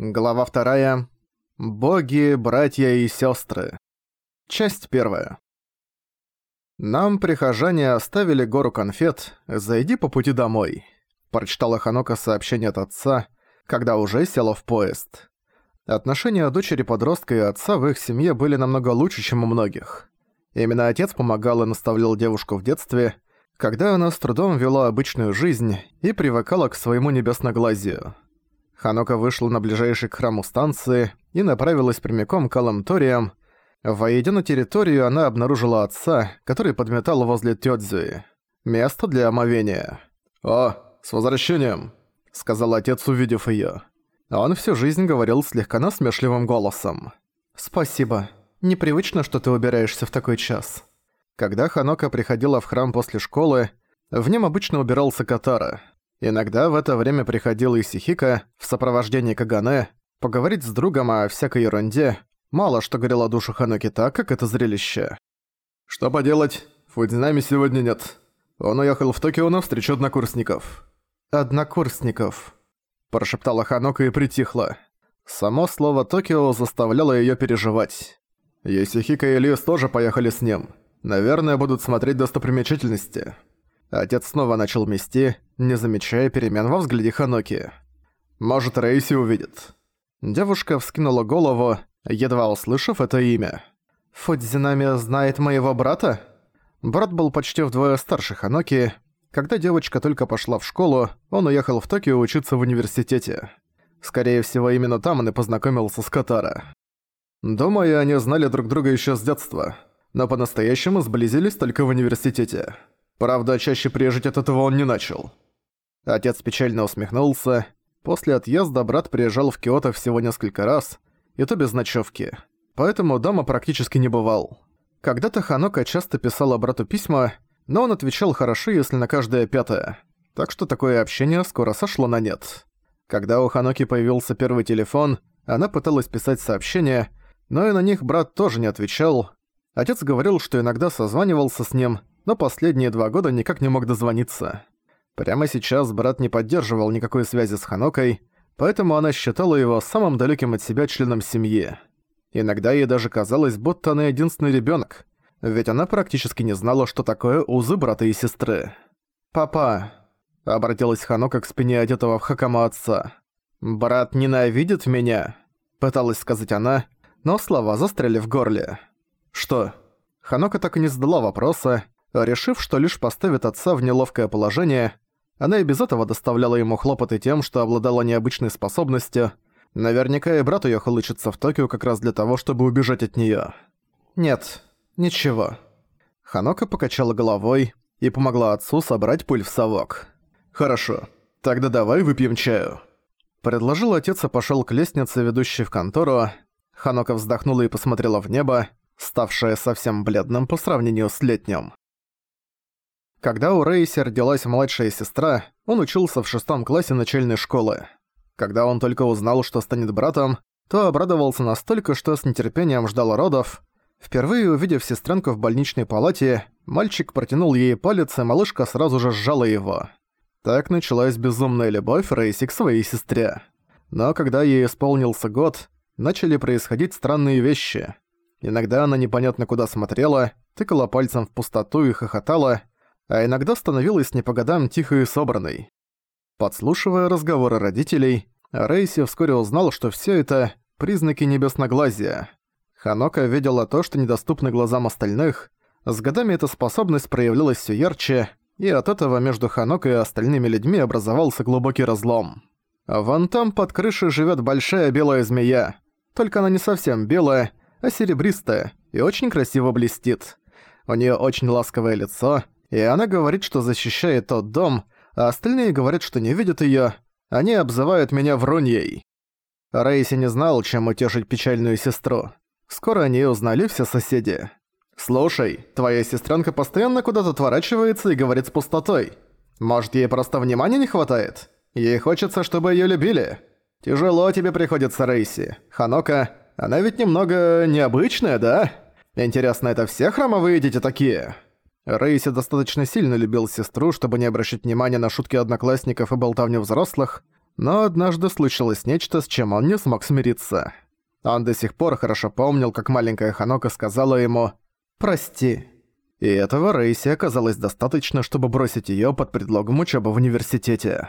Глава вторая. Боги, братья и сестры. Часть первая. Нам прихожане оставили гору конфет «Зайди по пути домой», прочитала Ханока сообщение от отца, когда уже села в поезд. Отношения дочери-подростка и отца в их семье были намного лучше, чем у многих. Именно отец помогал и наставлял девушку в детстве, когда она с трудом вела обычную жизнь и привыкала к своему небесноглазию. Ханока вышла на ближайший к храму станции и направилась прямиком к Аламториям. Войдя на территорию, она обнаружила отца, который подметал возле Тёдзюи. Место для омовения. «О, с возвращением!» — сказал отец, увидев её. Он всю жизнь говорил слегка насмешливым голосом. «Спасибо. Непривычно, что ты убираешься в такой час». Когда Ханока приходила в храм после школы, в нем обычно убирался Катара. Иногда в это время приходил и Сихика в сопровождении Кагане поговорить с другом о всякой ерунде, мало что горело душу Ханоки так, как это зрелище. «Что поделать? Фудзинами сегодня нет. Он уехал в Токио на встречу однокурсников». «Однокурсников», – прошептала Ханока и притихла. Само слово «Токио» заставляло её переживать. Есихика и Лиус тоже поехали с ним. Наверное, будут смотреть достопримечательности. Отец снова начал мести, не замечая перемен во взгляде Ханоки. «Может, Рейси увидит». Девушка вскинула голову, едва услышав это имя. «Фудзинами знает моего брата?» Брат был почти вдвое старше Ханоки. Когда девочка только пошла в школу, он уехал в Токио учиться в университете. Скорее всего, именно там он и познакомился с Катара. Думаю, они знали друг друга еще с детства, но по-настоящему сблизились только в университете. Правда, чаще приезжать от этого он не начал. Отец печально усмехнулся. После отъезда брат приезжал в Киото всего несколько раз, и то без ночевки. Поэтому дома практически не бывал. Когда-то Ханока часто писала брату письма, но он отвечал хорошо, если на каждое пятое. Так что такое общение скоро сошло на нет. Когда у Ханоки появился первый телефон, она пыталась писать сообщения, но и на них брат тоже не отвечал. Отец говорил, что иногда созванивался с ним, но последние два года никак не мог дозвониться. Прямо сейчас брат не поддерживал никакой связи с Ханокой, поэтому она считала его самым далеким от себя членом семьи. Иногда ей даже казалось, будто она единственный ребенок, ведь она практически не знала, что такое узы брата и сестры. «Папа», — обратилась Ханока к спине одетого в хакама отца, — «брат ненавидит меня», — пыталась сказать она, но слова застряли в горле. «Что?» Ханока так и не задала вопроса, Решив, что лишь поставит отца в неловкое положение, она и без этого доставляла ему хлопоты тем, что обладала необычной способностью. Наверняка и брат уехал учиться в Токио как раз для того, чтобы убежать от неё. «Нет, ничего». Ханока покачала головой и помогла отцу собрать пыль в совок. «Хорошо, тогда давай выпьем чаю». Предложил отец и пошёл к лестнице, ведущей в контору. Ханока вздохнула и посмотрела в небо, ставшее совсем бледным по сравнению с летним. Когда у Рейси родилась младшая сестра, он учился в шестом классе начальной школы. Когда он только узнал, что станет братом, то обрадовался настолько, что с нетерпением ждал родов. Впервые увидев сестренку в больничной палате, мальчик протянул ей палец, и малышка сразу же сжала его. Так началась безумная любовь Рейси к своей сестре. Но когда ей исполнился год, начали происходить странные вещи. Иногда она непонятно куда смотрела, тыкала пальцем в пустоту и хохотала, а иногда становилась не по годам тихой и собранной. Подслушивая разговоры родителей, Рейси вскоре узнал, что все это – признаки небесноглазия. Ханока видела то, что недоступно глазам остальных. С годами эта способность проявлялась все ярче, и от этого между Ханокой и остальными людьми образовался глубокий разлом. Вон там под крышей живет большая белая змея. Только она не совсем белая, а серебристая, и очень красиво блестит. У нее очень ласковое лицо – и она говорит, что защищает тот дом, а остальные говорят, что не видят её. Они обзывают меня вруньей. Рейси не знал, чем утешить печальную сестру. Скоро они узнали все соседи. «Слушай, твоя сестренка постоянно куда-то отворачивается и говорит с пустотой. Может, ей просто внимания не хватает? Ей хочется, чтобы её любили. Тяжело тебе приходится, Рейси. Ханока, она ведь немного необычная, да? Интересно, это все храмовые дети такие?» Рейси достаточно сильно любил сестру, чтобы не обращать внимания на шутки одноклассников и болтовню взрослых, Но однажды случилось нечто, с чем он не смог смириться. Он до сих пор хорошо помнил, как маленькая Ханока сказала ему «Прости». И этого Рейси оказалось достаточно, чтобы бросить её под предлогом учёбы в университете.